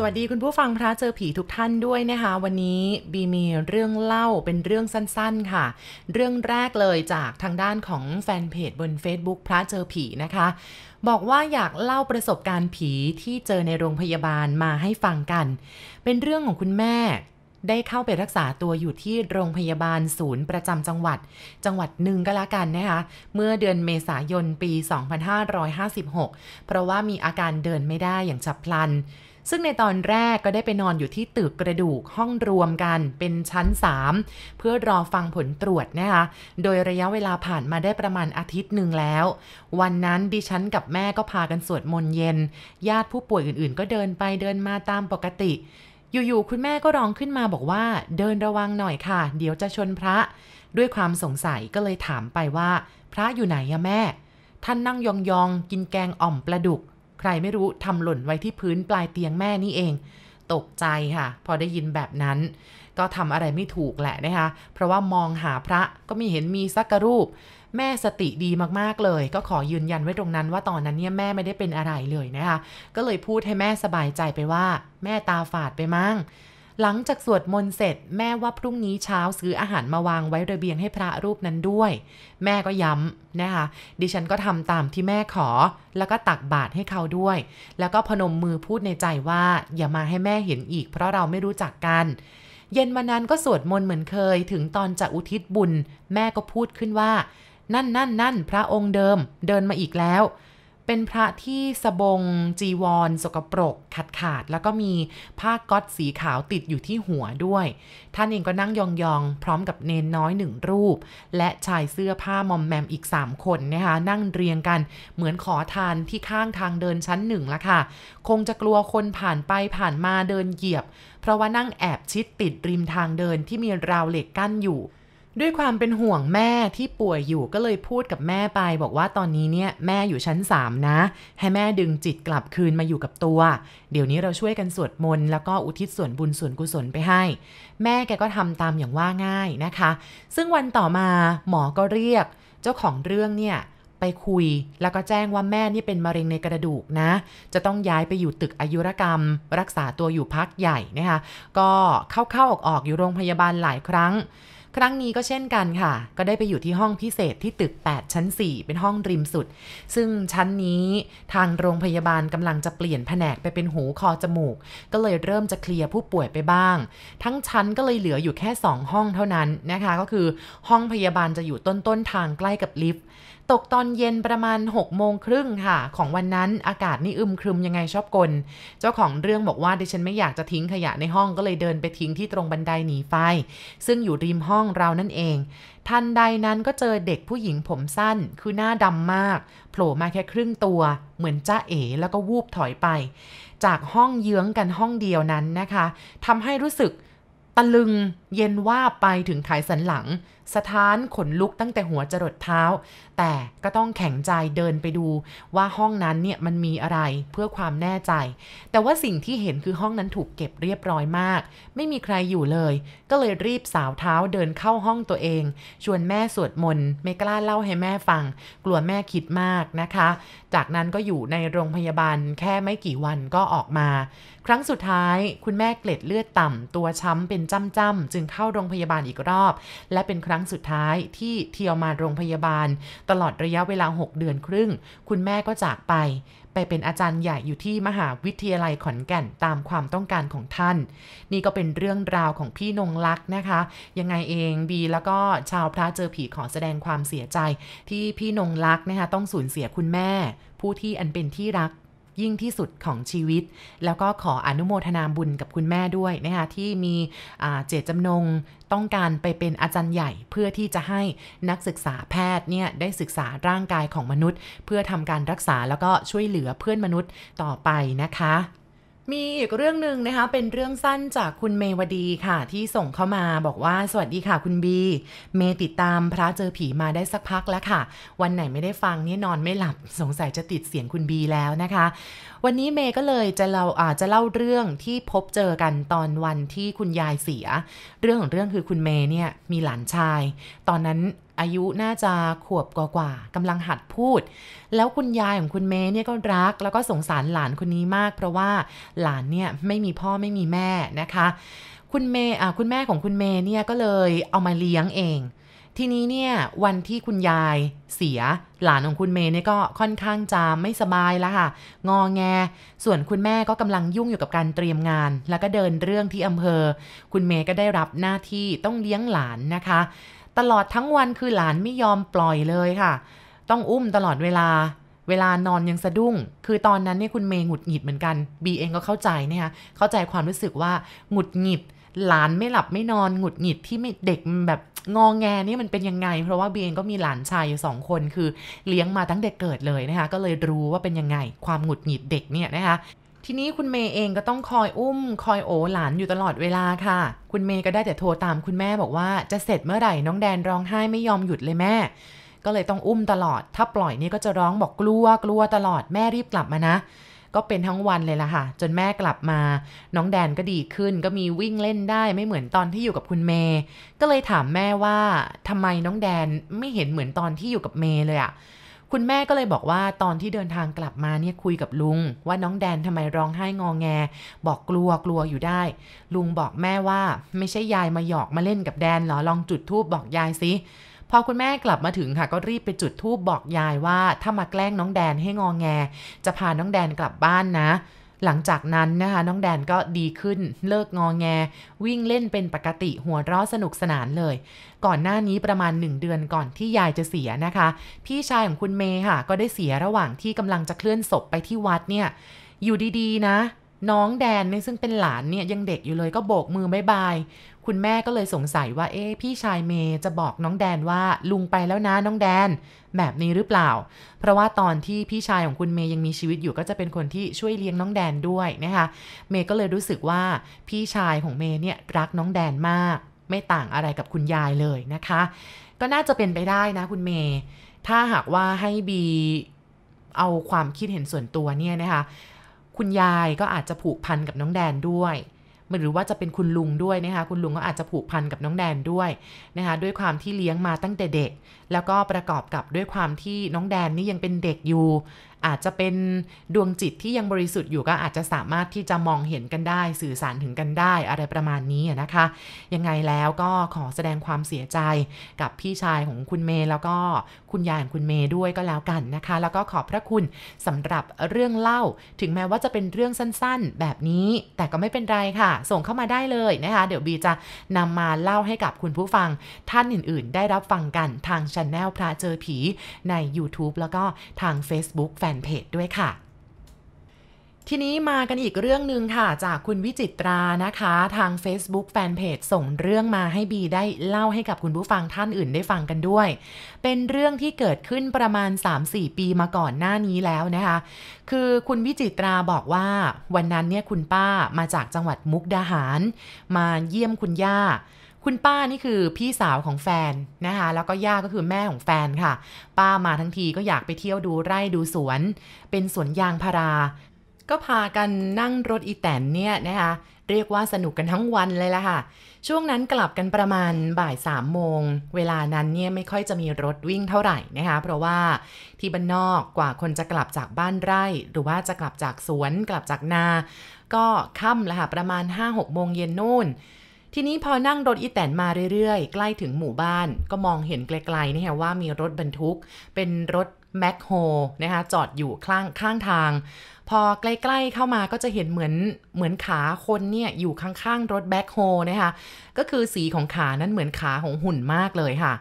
สวัสดีคุณผู้ฟังพระเจอผีทุกท่านด้วยนะคะ วันนี้บีมีเรื่องเล่าเป็นเรื่องสั้นๆค่ะ เรื่องแรกเลยจากทางด้านของแฟนเพจบน Facebook พระเจอผีนะคะ บอกว่าอยากเล่าประสบการณ์ผีที่เจอในโรงพยาบาลมาให้ฟังกัน เป็นเรื่องของคุณแม่ ได้เข้าไปรักษาตัวอยู่ที่โรงพยาบาลศูนย์ประจำจังหวัด จังหวัดหนึ่งก็แล้วกันนะคะเมื่อเดือนเมษายนปี 2556 เพราะว่ามีอาการเดินไม่ได้อย่างฉับพลัน ซึ่งในตอนแรกก็ได้ไปนอนอยู่ที่ตึกกระดูกห้องรวมกันเป็นชั้น 3 เพื่อรอฟังผลตรวจนะคะ โดยระยะเวลาผ่านมาได้ประมาณอาทิตย์หนึ่งแล้ว วันนั้นดิฉันกับแม่ก็พากันสวดมนต์เย็น ญาติผู้ป่วยอื่นๆ ก็เดินไปเดินมาตามปกติ อยู่ๆคุณแม่ก็ร้องขึ้นมาบอกว่า เดินระวังหน่อยค่ะ เดี๋ยวจะชนพระ ด้วยความสงสัยก็เลยถามไปว่า พระอยู่ไหนอะแม่ ท่านนั่งยองๆกินแกงอ่อมปลาดุก ใครไม่รู้ทำหล่นไว้ที่พื้นปลายเตียงแม่นี่เอง ตกใจค่ะ พอได้ยินแบบนั้น ก็ทำอะไรไม่ถูกแหละนะคะ เพราะว่ามองหาพระก็มีเห็นมีสักกรูป แม่สติดีมากๆเลย ก็ขอยืนยันไว้ตรงนั้นว่าตอนนั้นเนี่ยแม่ไม่ได้เป็นอะไรเลยนะคะ ก็เลยพูดให้แม่สบายใจไปว่า แม่ตาฝาดไปมั้ง หลังจากสวดมนต์เสร็จ แม่ว่าพรุ่งนี้เช้าซื้ออาหารมาวางไว้ระเบียงให้พระรูปนั้นด้วย แม่ก็ย้ำนะคะ ดิฉันก็ทำตามที่แม่ขอ แล้วก็ตักบาตรให้เขาด้วย แล้วก็พนมมือพูดในใจว่า อย่ามาให้แม่เห็นอีก เพราะเราไม่รู้จักกัน เย็นวันนั้นก็สวดมนต์เหมือนเคย ถึงตอนจะอุทิศบุญ แม่ก็พูดขึ้นว่า นั่นนั่นนั่นพระองค์เดิม เดินมาอีกแล้ว เป็นพระที่สบงจีวร สกปรก ขาดขาด แล้วก็มีผ้าก๊อตสีขาวติดอยู่ที่หัวด้วย ท่านเองก็นั่งยองๆ พร้อมกับเนนน้อยหนึ่งรูป และชายเสื้อผ้ามอมแมมอีก 3 คนนะคะนั่งเรียงกันเหมือนขอทานที่ข้างทางเดินชั้นหนึ่งละค่ะ คงจะกลัวคนผ่านไปผ่านมาเดินเหยียบ เพราะว่านั่งแอบชิดติดริมทางเดินที่มีราวเหล็กกั้นอยู่ ด้วยความเป็นห่วงแม่ที่ป่วยอยู่ก็เลยพูดกับแม่ไป บอกว่าตอนนี้เนี่ยแม่อยู่ชั้น 3 นะ ให้แม่ดึงจิตกลับคืนมาอยู่กับตัว เดี๋ยวนี้เราช่วยกันสวดมนต์แล้วก็อุทิศส่วนบุญส่วนกุศลไปให้ แม่แกก็ทำตามอย่างว่าง่ายนะคะ ซึ่งวันต่อมาหมอก็เรียก เจ้าของเรื่องเนี่ยไปคุยแล้วก็แจ้งว่าแม่นี่เป็นมะเร็งในกระดูกนะ จะต้องย้ายไปอยู่ตึกอายุรกรรม รักษาตัวอยู่พักใหญ่นะคะก็เข้าๆออกๆอยู่โรงพยาบาลหลายครั้ง ครั้งนี้ก็เช่นกันค่ะ ก็ได้ไปอยู่ที่ห้องพิเศษที่ตึก 8 ชั้น 4 เป็นห้องริมสุด ซึ่งชั้นนี้ทางโรงพยาบาลกำลังจะเปลี่ยนแผนกไปเป็นหูคอจมูก ก็เลยเริ่มจะเคลียร์ผู้ป่วยไปบ้าง ทั้งชั้นก็เลยเหลืออยู่แค่ 2 ห้องเท่านั้นนะคะ ก็คือห้องพยาบาลจะอยู่ต้นๆทางใกล้กับลิฟต์ ตกตอนเย็นประมาณ6โมงครึ่งค่ะ ของวันนั้นอากาศนี่อึมครึมยังไงชอบกล เจ้าของเรื่องบอกว่าดิฉันไม่อยากจะทิ้งขยะในห้องก็เลยเดินไปทิ้งที่ตรงบันไดหนีไฟ ซึ่งอยู่ริมห้องเรานั่นเอง ทันใดนั้นก็เจอเด็กผู้หญิงผมสั้น คือหน้าดำมาก โผล่มาแค่ครึ่งตัว เหมือนจ้าเอ๋แล้วก็วูบถอยไป จากห้องเยื้องกันห้องเดียวนั้นนะคะทำให้รู้สึกตะลึงเย็นว่าไปถึงไขสันหลังสถานขนลุกตั้งแต่หัวจรดเท้า แต่ก็ต้องแข็งใจเดินไปดูว่าห้องนั้นเนี่ยมันมีอะไรเพื่อความแน่ใจ แต่ว่าสิ่งที่เห็นคือห้องนั้นถูกเก็บเรียบร้อยมาก ไม่มีใครอยู่เลย ก็เลยรีบสาวเท้าเดินเข้าห้องตัวเอง ชวนแม่สวดมนต์ไม่กล้าเล่าให้แม่ฟัง กลัวแม่คิดมากนะคะ จากนั้นก็อยู่ในโรงพยาบาลแค่ไม่กี่วันก็ออกมา ครั้งสุดท้ายคุณแม่เกล็ดเลือดต่ำตัวช้ำเป็นจ้ำๆจึึงเข้าโรงพยาบาลอีกรอบ และเป็นครั้งสุดท้ายที่เที่ยวมาโรงพยาบาล ตลอดระยะเวลา 6 เดือนครึ่ง คุณแม่ก็จากไป ไปเป็นอาจารย์ใหญ่อยู่ที่มหาวิทยาลัยขอนแก่นตามความต้องการของท่าน นี่ก็เป็นเรื่องราวของพี่นงลักษ์นะคะ ยังไงเองบีแล้วก็ชาวพระเจอผีขอแสดงความเสียใจ ที่พี่นงลักษ์นะคะต้องสูญเสียคุณแม่ ผู้ที่อันเป็นที่รัก ยิ่งที่สุดของชีวิต แล้วก็ขออนุโมทนาบุญกับคุณแม่ด้วยนะคะที่มีเจตจำนงต้องการไปเป็นอาจารย์ใหญ่เพื่อที่จะให้นักศึกษาแพทย์เนี่ยได้ศึกษาร่างกายของมนุษย์ เพื่อทำการรักษาแล้วก็ช่วยเหลือเพื่อนมนุษย์ต่อไปนะคะ มีอีกเรื่องหนึ่งนะคะ เป็นเรื่องสั้นจากคุณเมวดีค่ะ ที่ส่งเข้ามาบอกว่าสวัสดีค่ะคุณบี เมติดตามพระเจอผีมาได้สักพักแล้วค่ะ วันไหนไม่ได้ฟังนี่นอนไม่หลับสงสัยจะติดเสียงคุณบีแล้วนะคะ วันนี้เมก็เลยจะเราอาจะเล่าเรื่องที่พบเจอกันตอนวันที่คุณยายเสีย เรื่องของเรื่องคือคุณเมเนี่ยมีหลานชาย ตอนนั้น อายุน่าจะขวบกว่าๆกำลังหัดพูด แล้วคุณยายของคุณเมย์เนี่ยก็รัก แล้วก็สงสารหลานคนนี้มาก เพราะว่าหลานเนี่ยไม่มีพ่อไม่มีแม่นะคะ คุณเมย์คุณแม่ของคุณเมย์เนี่ยก็เลยเอามาเลี้ยงเองทีนี้เนี่ยวันที่คุณยายเสียหลานของคุณเมย์เนี่ยก็ค่อนข้างจะไม่สบายแล้วค่ะ งอแง ส่วนคุณแม่ก็กำลังยุ่งอยู่กับการเตรียมงาน แล้วก็เดินเรื่องที่อำเภอ คุณเมย์ก็ได้รับหน้าที่ต้องเลี้ยงหลานนะคะ ตลอดทั้งวันคือหลานไม่ยอมปล่อยเลยค่ะ ต้องอุ้มตลอดเวลา เวลานอนยังสะดุ้ง คือตอนนั้นเนี่ยคุณเมย์หงุดหงิดเหมือนกัน บีเองก็เข้าใจเนี่ยค่ะเข้าใจความรู้สึกว่าหงุดหงิด หลานไม่หลับไม่นอนหงุดหงิดที่ไม่เด็กแบบงองแงนี่มันเป็นยังไง เพราะว่าบีเองก็มีหลานชายอยู่สองคนคือเลี้ยงมาตั้งแต่เกิดเลยนะคะ ก็เลยรู้ว่าเป็นยังไง ความหงุดหงิดเด็กเนี่ยนะคะ ทีนี้คุณเมย์เองก็ต้องคอยอุ้ม คอยโอหลานอยู่ตลอดเวลาค่ะ คุณเมย์ก็ได้แต่โทรตามคุณแม่บอกว่าจะเสร็จเมื่อไหร่น้องแดนร้องไห้ไม่ยอมหยุดเลยแม่ ก็เลยต้องอุ้มตลอด ถ้าปล่อยนี่ก็จะร้องบอกกลัวกลัวตลอดแม่รีบกลับมานะ ก็เป็นทั้งวันเลยล่ะค่ะ จนแม่กลับมา น้องแดนก็ดีขึ้น ก็มีวิ่งเล่นได้ไม่เหมือนตอนที่อยู่กับคุณเมย์ก็เลยถามแม่ว่าทำไมน้องแดนไม่เห็นเหมือนตอนที่อยู่กับเมย์เลยอะ คุณแม่ก็เลยบอกว่าตอนที่เดินทางกลับมาเนี่ยคุยกับลุง ว่าน้องแดนทำไมร้องไห้งอแง บอกกลัวกลัวอยู่ได้ ลุงบอกแม่ว่าไม่ใช่ยายมาหยอกมาเล่นกับแดนเหรอลองจุดทูบบอกยายสิพอคุณแม่กลับมาถึงค่ะ ก็รีบไปจุดทูบบอกยายว่า ถ้ามาแกล้งน้องแดนให้งองแง จะพาน้องแดนกลับบ้านนะ หลังจากนั้นนะคะน้องแดนก็ดีขึ้นเลิกงองแง วิ่งเล่นเป็นปกติหัวเราะสนุกสนานเลย ก่อนหน้านี้ประมาณ 1 เดือนก่อนที่ยายจะเสียนะคะ พี่ชายของคุณเมย์ค่ะ ก็ได้เสียระหว่างที่กำลังจะเคลื่อนศพไปที่วัดเนี่ยอยู่ดีๆนะ น้องแดนเนี่ยซึ่งเป็นหลานเนี่ยยังเด็กอยู่เลยก็โบกมือบายบาย คุณแม่ก็เลยสงสัยว่าเอ๊ะพี่ชายเมย์จะบอกน้องแดนว่าลุงไปแล้วนะน้องแดน แบบนี้หรือเปล่า เพราะว่าตอนที่พี่ชายของคุณเมย์ยังมีชีวิตอยู่ก็จะเป็นคนที่ช่วยเลี้ยงน้องแดนด้วยนะคะเมย์ก็เลยรู้สึกว่าพี่ชายของเมย์เนี่ยรักน้องแดนมาก ไม่ต่างอะไรกับคุณยายเลยนะคะ ก็น่าจะเป็นไปได้นะคุณเมย์ถ้าหากว่าให้บีเอาความคิดเห็นส่วนตัวเนี่ยนะคะ คุณยายก็อาจจะผูกพันกับน้องแดนด้วย หรือว่าจะเป็นคุณลุงด้วยนะคะ คุณลุงก็อาจจะผูกพันกับน้องแดนด้วยนะคะ ด้วยความที่เลี้ยงมาตั้งแต่เด็ก แล้วก็ประกอบกับด้วยความที่น้องแดนนี่ยังเป็นเด็กอยู่อาจจะเป็นดวงจิตที่ยังบริสุทธิ์อยู่ก็อาจจะสามารถที่จะมองเห็นกันได้สื่อสารถึงกันได้อะไรประมาณนี้นะคะ ยังไงแล้วก็ขอแสดงความเสียใจกับพี่ชายของคุณเมย์แล้วก็คุณยายของคุณเมย์ด้วยก็แล้วกันนะคะ แล้วก็ขอบพระคุณสำหรับเรื่องเล่า ถึงแม้ว่าจะเป็นเรื่องสั้นๆ แบบนี้ แต่ก็ไม่เป็นไรค่ะ ส่งเข้ามาได้เลยนะคะ เดี๋ยวบีจะนำมาเล่าให้กับคุณผู้ฟังท่านอื่นๆ ได้รับฟังกันทางช anel พระเจอผีใน YouTube แล้วก็ทาง Facebook Fanpage ด้วยค่ะทีนี้มากันอีกเรื่องหนึ่งค่ะ จากคุณวิจิตรานะคะ ทาง Facebook Fanpage ส่งเรื่องมาให้บีได้เล่าให้กับคุณผู้ฟังท่านอื่นได้ฟังกันด้วย เป็นเรื่องที่เกิดขึ้นประมาณ 3-4 ปีมาก่อนหน้านี้แล้วนะคะ คือคุณวิจิตราบอกว่าวันนั้นเนี่ยคุณป้ามาจากจังหวัดมุกดาหาร มาเยี่ยมคุณย่า คุณป้านี่คือพี่สาวของแฟนนะคะ แล้วก็ย่าก็คือแม่ของแฟนค่ะ ป้ามาทั้งทีก็อยากไปเที่ยวดูไร่ดูสวน เป็นสวนยางพารา ก็พากันนั่งรถอีแตนเนี่ยนะคะเรียกว่าสนุกกันทั้งวันเลยละค่ะ ช่วงนั้นกลับกันประมาณบ่ายสามโมง เวลานั้นเนี่ยไม่ค่อยจะมีรถวิ่งเท่าไหร่นะคะ เพราะว่าที่บ้านนอกกว่าคนจะกลับจากบ้านไร่ หรือว่าจะกลับจากสวน กลับจากนา ก็ค่ำแล้วค่ะประมาณ5-6โมงเย็นนู่น ทีนี้พอนั่งรถอีแตนมาเรื่อยๆ ใกล้ถึงหมู่บ้าน ก็มองเห็นไกลๆนี่ค่ะว่ามีรถบรรทุก เป็นรถแมคโฮนะคะจอดอยู่ข้างข้างทาง พอใกล้ๆเข้ามาก็จะเห็นเหมือนเหมือนขาคนเนี่ยอยู่ข้างๆรถแบ็คโฮนะคะก็คือสีของขานั้นเหมือนขาของหุ่นมากเลยค่ะ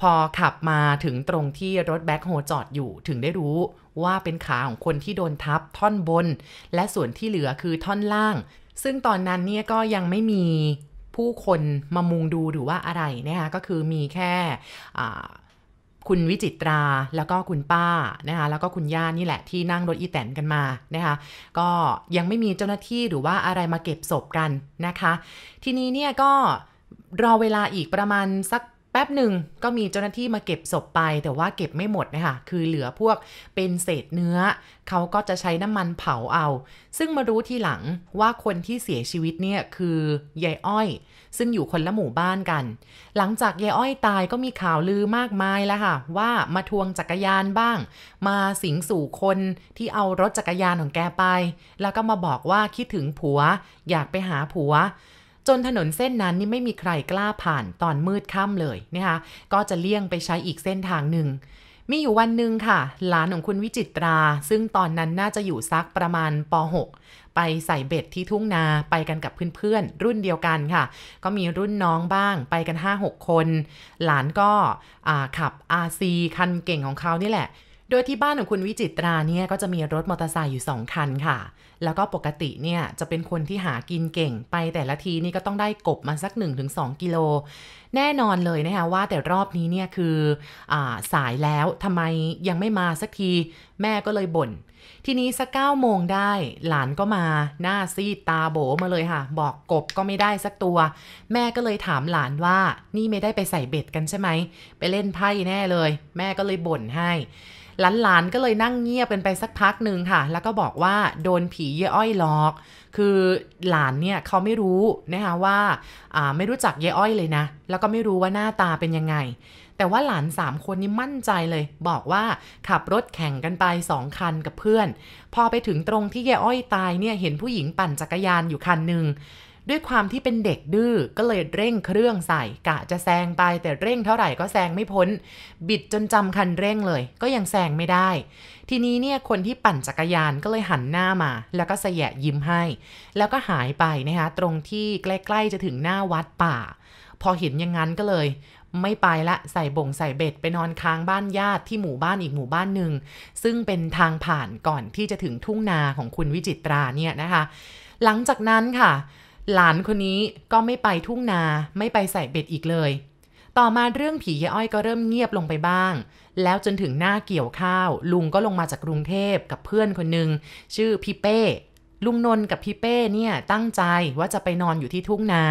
พอขับมาถึงตรงที่รถแบ็คโฮจอดอยู่ถึงได้รู้ว่าเป็นขาของคนที่โดนทับท่อนบน และส่วนที่เหลือคือท่อนล่าง ซึ่งตอนนั้นเนี่ยก็ยังไม่มี ผู้คนมามุงดูหรือว่าอะไรนะคะก็คือมีแค่คุณวิจิตราแล้วก็คุณป้านะคะแล้วก็คุณย่านี่แหละที่นั่งรถอีแตนกันมานะคะก็ยังไม่มีเจ้าหน้าที่หรือว่าอะไรมาเก็บศพกันนะคะ ทีนี้เนี่ยก็รอเวลาอีกประมาณสัก แป๊บหนึ่งก็มีเจ้าหน้าที่มาเก็บศพไป แต่ว่าเก็บไม่หมดนะคะคือเหลือพวกเป็นเศษเนื้อ เขาก็จะใช้น้ำมันเผาเอา ซึ่งมารู้ทีหลังว่าคนที่เสียชีวิตเนี่ยคือยายอ้อย ซึ่งอยู่คนละหมู่บ้านกัน หลังจากยายอ้อยตายก็มีข่าวลือมากมายแล้วค่ะ ว่ามาทวงจักรยานบ้าง มาสิงสู่คนที่เอารถจักรยานของแกไป แล้วก็มาบอกว่าคิดถึงผัว อยากไปหาผัว จนถนนเส้นนั้นนี่ไม่มีใครกล้าผ่านตอนมืดค่ำเลยนะคะก็จะเลี่ยงไปใช้อีกเส้นทางหนึ่งมีอยู่วันหนึ่งค่ะ หลานของคุณวิจิตรา ซึ่งตอนนั้นน่าจะอยู่ซักประมาณป .6 ไปใส่เบ็ดที่ทุ่งนาไปกันกับเพื่อนๆ รุ่นเดียวกันค่ะ ก็มีรุ่นน้องบ้างไปกัน 5-6 คน หลานก็ขับ RC คันเก่งของเขานี่แหละ โดยที่บ้านของคุณวิจิตราเนี่ยก็จะมีรถมอเตอร์ไซค์อยู่ 2 คันค่ะ แล้วก็ปกติเนี่ยจะเป็นคนที่หากินเก่งไปแต่ละทีนี่ก็ต้องได้กบมาสัก 1-2 กิโล แน่นอนเลยนะคะว่าแต่รอบนี้เนี่ยคืออสายแล้วทำไมยังไม่มาสักที แม่ก็เลยบน่น ทีนี้สักเก้าโมงได้ หลานก็มาหน้าซีดตาโบมาเลยค่ะ บอกกบก็ไม่ได้สักตัว แม่ก็เลยถามหลานว่านี่ไม่ได้ไปใส่เบ็ดกันใช่ไหม ไปเล่นไพ่แน่เลย แม่ก็เลยบ่นให้ หลานๆก็เลยนั่งเงียบเป็นไปสักพักหนึ่งค่ะ แล้วก็บอกว่าโดนผีเย่อ้อยหลอก คือหลานเนี่ยเขาไม่รู้นะคะว่าไม่รู้จักเย่อ้อยเลยนะ แล้วก็ไม่รู้ว่าหน้าตาเป็นยังไง แต่ว่าหลานสามคนนี้มั่นใจเลย บอกว่าขับรถแข่งกันไปสองคันกับเพื่อน พอไปถึงตรงที่เย่อ้อยตายเนี่ยเห็นผู้หญิงปั่นจักรยานอยู่คันหนึ่ง ด้วยความที่เป็นเด็กดื้อก็เลยเร่งเครื่องใส่กะจะแซงไป แต่เร่งเท่าไหร่ก็แซงไม่พ้น บิดจนจำคันเร่งเลย ก็ยังแซงไม่ได้ ทีนี้เนี่ยคนที่ปั่นจักรยานก็เลยหันหน้ามา แล้วก็เสยะยิ้มให้ แล้วก็หายไปนะคะตรงที่ใกล้ๆจะถึงหน้าวัดป่า พอเห็นอย่างนั้นก็เลยไม่ไปละใส่บ่งใส่เบ็ดไปนอนค้างบ้านญาติที่หมู่บ้านอีกหมู่บ้านหนึ่ง ซึ่งเป็นทางผ่านก่อนที่จะถึงทุ่งนาของคุณวิจิตราเนี่ยนะคะ หลังจากนั้นค่ะ หลานคนนี้ก็ไม่ไปทุ่งนาไม่ไปใส่เบ็ดอีกเลย ต่อมาเรื่องผียอ้อยก็เริ่มเงียบลงไปบ้าง แล้วจนถึงหน้าเกี่ยวข้าว ลุงก็ลงมาจากกรุงเทพกับเพื่อนคนหนึ่งชื่อพี่เป้ ลุงนนกับพี่เป้เนี่ยตั้งใจว่าจะไปนอนอยู่ที่ทุ่งนา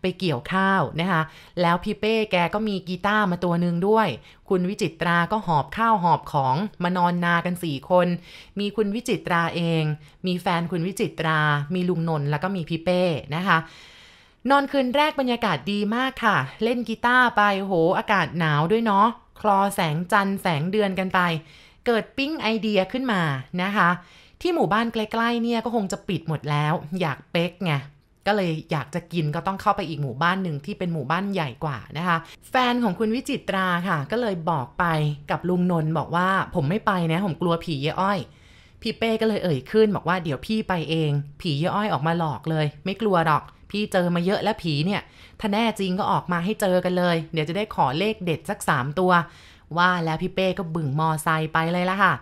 ไปเกี่ยวข้าวนะคะ แล้วพี่เป้แกก็มีกีตาร์มาตัวหนึ่งด้วย คุณวิจิตราก็หอบข้าวหอบของมานอนนากันสี่คน มีคุณวิจิตราเอง มีแฟนคุณวิจิตรา มีลุงนนแล้วก็มีพี่เป้นะคะนอนคืนแรกบรรยากาศดีมากค่ะ เล่นกีตาร์ไปโหอากาศหนาวด้วยเนาะคลอแสงจันทร์แสงเดือนกันไป เกิดปิ้งไอเดียขึ้นมานะคะ ที่หมู่บ้านใกล้ๆเนี่ยก็คงจะปิดหมดแล้ว อยากเป๊กไงก็เลยอยากจะกินก็ต้องเข้าไปอีกหมู่บ้านหนึ่งที่เป็นหมู่บ้านใหญ่กว่านะคะ แฟนของคุณวิจิตราค่ะ ก็เลยบอกไปกับลุงนนท์บอกว่าผมไม่ไปนะ ผมกลัวผีเยอ้อย พี่เป้ก็เลยเอ่ยขึ้นบอกว่าเดี๋ยวพี่ไปเอง ผีเยอ้อยออกมาหลอกเลย ไม่กลัวหรอก พี่เจอมาเยอะแล้วผีเนี่ย ถ้าแน่จริงก็ออกมาให้เจอกันเลย เดี๋ยวจะได้ขอเลขเด็ดสักสามตัว ว่าแล้วพี่เป้ก็บึ่งมอไซค์ไปเลยละค่ะ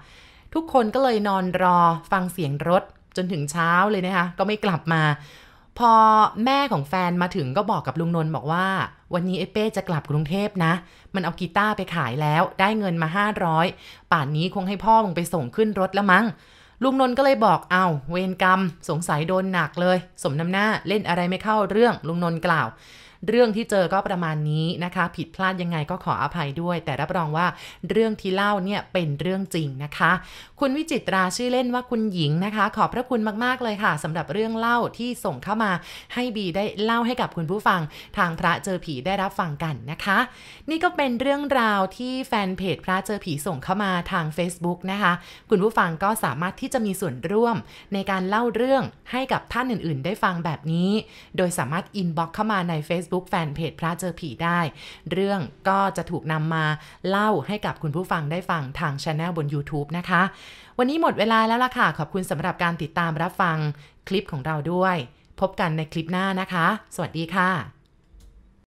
ทุกคนก็เลยนอนรอฟังเสียงรถจนถึงเช้าเลยนะคะ ก็ไม่กลับมา พอแม่ของแฟนมาถึงก็บอกกับลุงนนท์บอกว่า วันนี้ไอ้เป้จะกลับกรุงเทพนะ มันเอากีตาร์ไปขายแล้ว ได้เงินมา 500 ป่านนี้คงให้พ่อมึงไปส่งขึ้นรถแล้วมั้งลุงนนท์ก็เลยบอกเอาเวรกรรม สงสัยโดนหนักเลย สมน้ำหน้าเล่นอะไรไม่เข้าเรื่องลุงนนท์กล่าว เรื่องที่เจอก็ประมาณนี้นะคะ ผิดพลาดยังไงก็ขออภัยด้วย แต่รับรองว่าเรื่องที่เล่าเนี่ยเป็นเรื่องจริงนะคะ คุณวิจิตราชื่อเล่นว่าคุณหญิงนะคะ ขอบพระคุณมากๆเลยค่ะสำหรับเรื่องเล่าที่ส่งเข้ามาให้บีได้เล่าให้กับคุณผู้ฟัง ทางพระเจอผีได้รับฟังกันนะคะ นี่ก็เป็นเรื่องราวที่แฟนเพจพระเจอผีส่งเข้ามาทาง Facebook นะคะ คุณผู้ฟังก็สามารถที่จะมีส่วนร่วม ในการเล่าเรื่องให้กับท่านอื่น ๆ ได้ฟังแบบนี้ โดยสามารถอินบ็อกเข้ามาใน Facebook Facebook แฟนเพจพระเจอผีได้ เรื่องก็จะถูกนำมาเล่าให้กับคุณผู้ฟังได้ฟังทางช anel บน YouTube นะคะ วันนี้หมดเวลาแล้วล่ะค่ะ ขอบคุณสำหรับการติดตามรับฟังคลิปของเราด้วย พบกันในคลิปหน้านะคะ สวัสดีค่ะ